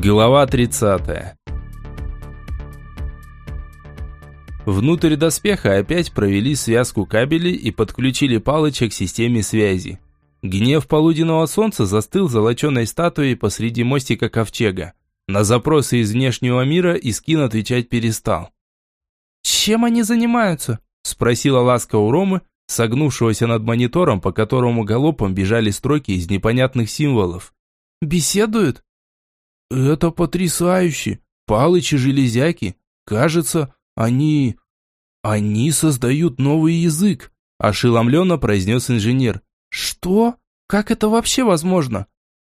Глава 30. Внутрь доспеха опять провели связку кабелей и подключили Палыча к системе связи. Гнев полуденного солнца застыл золоченой статуей посреди мостика ковчега. На запросы из внешнего мира Искин отвечать перестал. «Чем они занимаются?» – спросила Ласка у Ромы, согнувшегося над монитором, по которому галопом бежали строки из непонятных символов. «Беседуют?» «Это потрясающе! Палычи железяки! Кажется, они... они создают новый язык!» Ошеломленно произнес инженер. «Что? Как это вообще возможно?»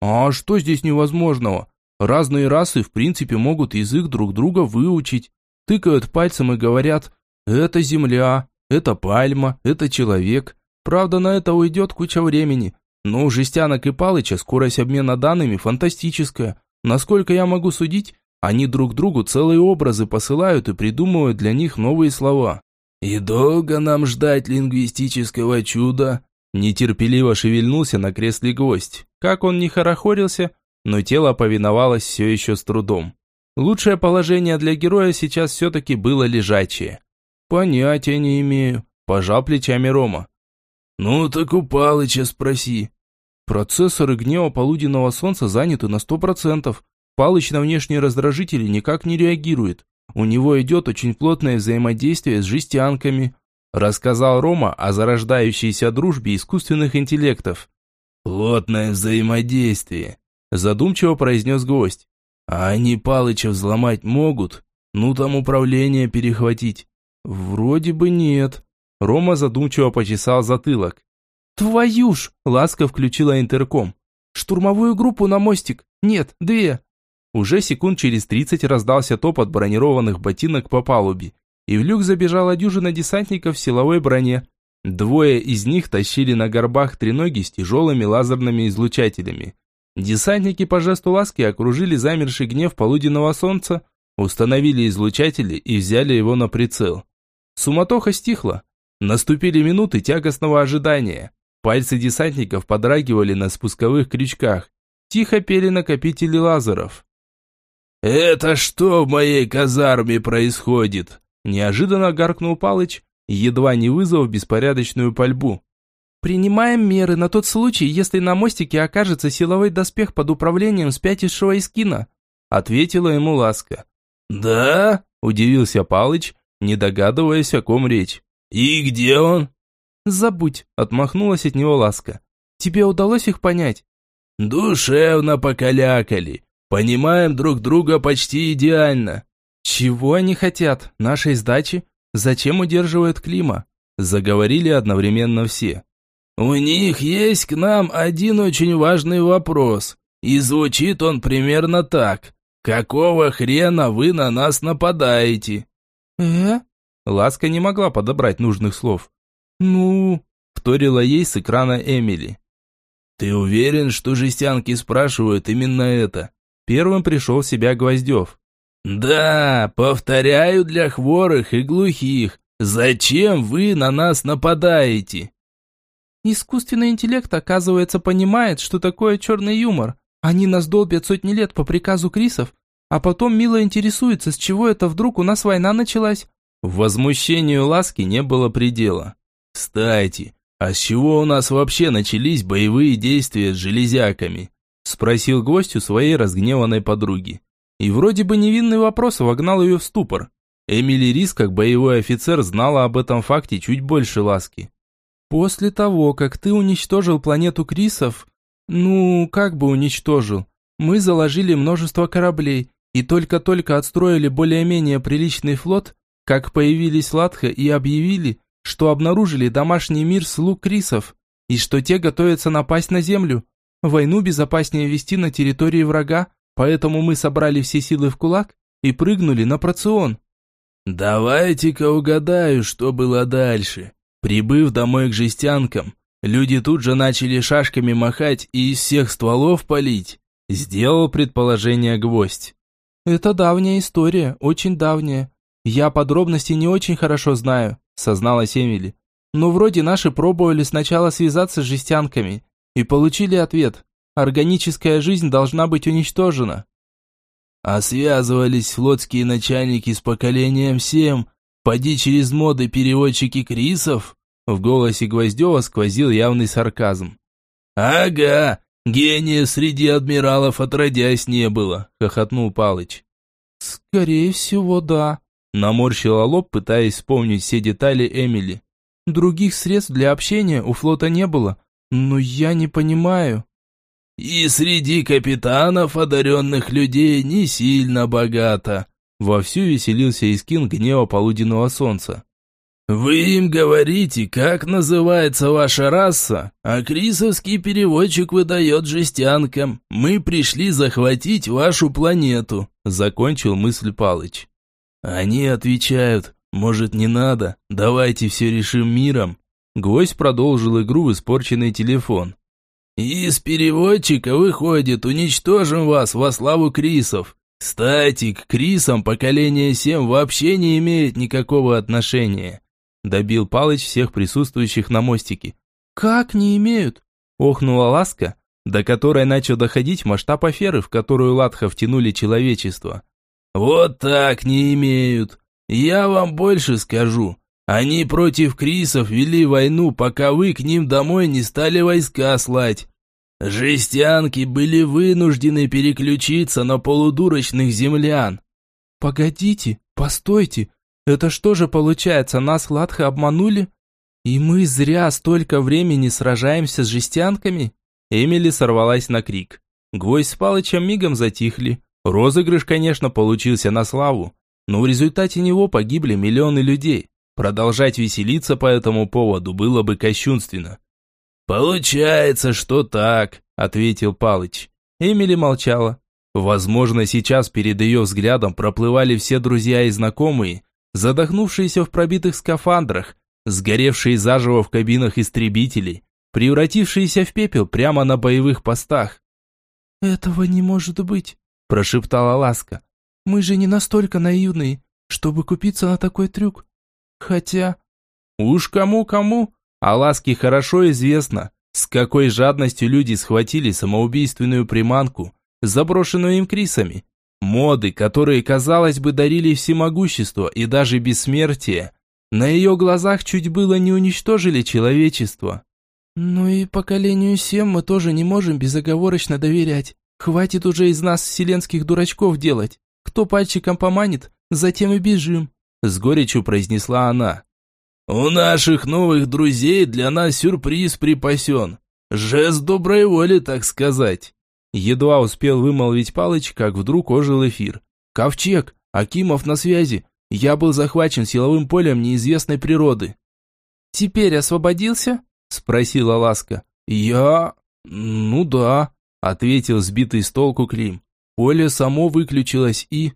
«А что здесь невозможного? Разные расы в принципе могут язык друг друга выучить. Тыкают пальцем и говорят «это земля, это пальма, это человек». Правда, на это уйдет куча времени. Но у Жестянок и Палыча скорость обмена данными фантастическая. Насколько я могу судить, они друг другу целые образы посылают и придумывают для них новые слова. «И долго нам ждать лингвистического чуда?» Нетерпеливо шевельнулся на кресле гвоздь. Как он не хорохорился, но тело повиновалось все еще с трудом. Лучшее положение для героя сейчас все-таки было лежачее. «Понятия не имею», – пожал плечами Рома. «Ну так у Палыча спроси», Процессоры гнева полуденного солнца заняты на сто процентов. Палыч на внешние раздражители никак не реагирует. У него идет очень плотное взаимодействие с жестянками. Рассказал Рома о зарождающейся дружбе искусственных интеллектов. «Плотное взаимодействие», – задумчиво произнес гость. «А они Палыча взломать могут? Ну там управление перехватить?» «Вроде бы нет». Рома задумчиво почесал затылок. «Твою ж!» – Ласка включила интерком. «Штурмовую группу на мостик! Нет, две!» Уже секунд через тридцать раздался топот бронированных ботинок по палубе, и в люк забежала дюжина десантников в силовой броне. Двое из них тащили на горбах треноги с тяжелыми лазерными излучателями. Десантники по жесту ласки окружили замерший гнев полуденного солнца, установили излучатели и взяли его на прицел. Суматоха стихла. Наступили минуты тягостного ожидания. Пальцы десантников подрагивали на спусковых крючках. Тихо пели накопители лазеров. «Это что в моей казарме происходит?» Неожиданно гаркнул Палыч, едва не вызвав беспорядочную пальбу. «Принимаем меры на тот случай, если на мостике окажется силовой доспех под управлением спятившего Искина», ответила ему Ласка. «Да?» – удивился Палыч, не догадываясь, о ком речь. «И где он?» «Забудь», – отмахнулась от него ласка. «Тебе удалось их понять?» «Душевно покалякали. Понимаем друг друга почти идеально». «Чего они хотят? Нашей сдачи? Зачем удерживают Клима?» Заговорили одновременно все. «У них есть к нам один очень важный вопрос, и звучит он примерно так. Какого хрена вы на нас нападаете?» «Э?» Ласка не могла подобрать нужных слов. «Ну...» – вторила ей с экрана Эмили. «Ты уверен, что жестянки спрашивают именно это?» Первым пришел в себя Гвоздев. «Да, повторяю для хворых и глухих. Зачем вы на нас нападаете?» Искусственный интеллект, оказывается, понимает, что такое черный юмор. Они нас долбят сотни лет по приказу Крисов, а потом мило интересуется, с чего это вдруг у нас война началась. В возмущению Ласки не было предела. «Кстати, а с чего у нас вообще начались боевые действия с железяками?» Спросил гость у своей разгневанной подруги. И вроде бы невинный вопрос вогнал ее в ступор. Эмили Рис, как боевой офицер, знала об этом факте чуть больше ласки. «После того, как ты уничтожил планету Крисов, ну, как бы уничтожил, мы заложили множество кораблей и только-только отстроили более-менее приличный флот, как появились Латха и объявили, что обнаружили домашний мир слуг Крисов, и что те готовятся напасть на Землю. Войну безопаснее вести на территории врага, поэтому мы собрали все силы в кулак и прыгнули на Процион. «Давайте-ка угадаю, что было дальше. Прибыв домой к жестянкам, люди тут же начали шашками махать и из всех стволов палить», сделал предположение гвоздь. «Это давняя история, очень давняя. Я подробности не очень хорошо знаю, созналась Эмили. Но вроде наши пробовали сначала связаться с жестянками и получили ответ. Органическая жизнь должна быть уничтожена. А связывались флотские начальники с поколением 7, поди через моды переводчики Крисов?» В голосе Гвоздева сквозил явный сарказм. «Ага, гения среди адмиралов отродясь не было», — хохотнул Палыч. «Скорее всего, да», — наморщила лоб, пытаясь вспомнить все детали Эмили. «Других средств для общения у флота не было, но я не понимаю». «И среди капитанов одаренных людей не сильно богато», — вовсю веселился Искин гнева полуденного солнца. «Вы им говорите, как называется ваша раса, а крисовский переводчик выдает жестянкам. Мы пришли захватить вашу планету», — закончил мысль Палыч. Они отвечают, может не надо, давайте все решим миром. Гвоздь продолжил игру в испорченный телефон. «Из переводчика выходит, уничтожим вас во славу Крисов. Кстати, к Крисам поколение 7 вообще не имеет никакого отношения. Добил Палыч всех присутствующих на мостике. «Как не имеют?» Охнула Ласка, до которой начал доходить масштаб аферы, в которую Латха втянули человечество. «Вот так не имеют. Я вам больше скажу. Они против Крисов вели войну, пока вы к ним домой не стали войска слать. Жестянки были вынуждены переключиться на полудурочных землян». «Погодите, постойте, это что же получается, нас Ладха обманули? И мы зря столько времени сражаемся с жестянками? Эмили сорвалась на крик. Гвоздь с Палычем мигом затихли. Розыгрыш, конечно, получился на славу, но в результате него погибли миллионы людей. Продолжать веселиться по этому поводу было бы кощунственно. «Получается, что так», — ответил Палыч. Эмили молчала. Возможно, сейчас перед ее взглядом проплывали все друзья и знакомые, задохнувшиеся в пробитых скафандрах, сгоревшие заживо в кабинах истребителей, превратившиеся в пепел прямо на боевых постах. «Этого не может быть», – прошептала Ласка. «Мы же не настолько наивные, чтобы купиться на такой трюк. Хотя...» «Уж кому-кому, а Ласке хорошо известно, с какой жадностью люди схватили самоубийственную приманку, заброшенную им Крисами, Моды, которые, казалось бы, дарили всемогущество и даже бессмертие, на ее глазах чуть было не уничтожили человечество. «Ну и поколению Сем мы тоже не можем безоговорочно доверять. Хватит уже из нас вселенских дурачков делать. Кто пальчиком поманит, затем и бежим», — с горечью произнесла она. «У наших новых друзей для нас сюрприз припасен. Жест доброй воли, так сказать». Едва успел вымолвить Палыч, как вдруг ожил эфир. «Ковчег! Акимов на связи! Я был захвачен силовым полем неизвестной природы». «Теперь освободился?» – спросила Ласка. «Я... ну да», – ответил сбитый с толку Клим. Поле само выключилось и...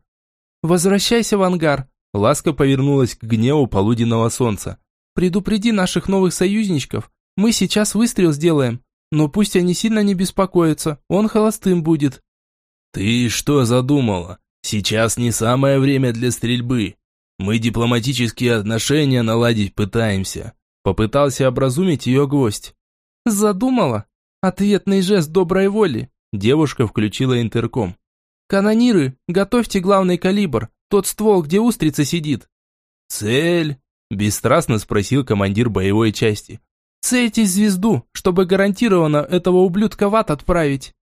«Возвращайся в ангар!» Ласка повернулась к гневу полуденного солнца. «Предупреди наших новых союзничков. Мы сейчас выстрел сделаем. Но пусть они сильно не беспокоятся, он холостым будет». «Ты что задумала? Сейчас не самое время для стрельбы. Мы дипломатические отношения наладить пытаемся». Попытался образумить ее гвоздь. «Задумала? Ответный жест доброй воли». Девушка включила интерком. «Канониры, готовьте главный калибр, тот ствол, где устрица сидит». «Цель?» – бесстрастно спросил командир боевой части. Цельтесь звезду, чтобы гарантированно этого ублюдка в ад отправить.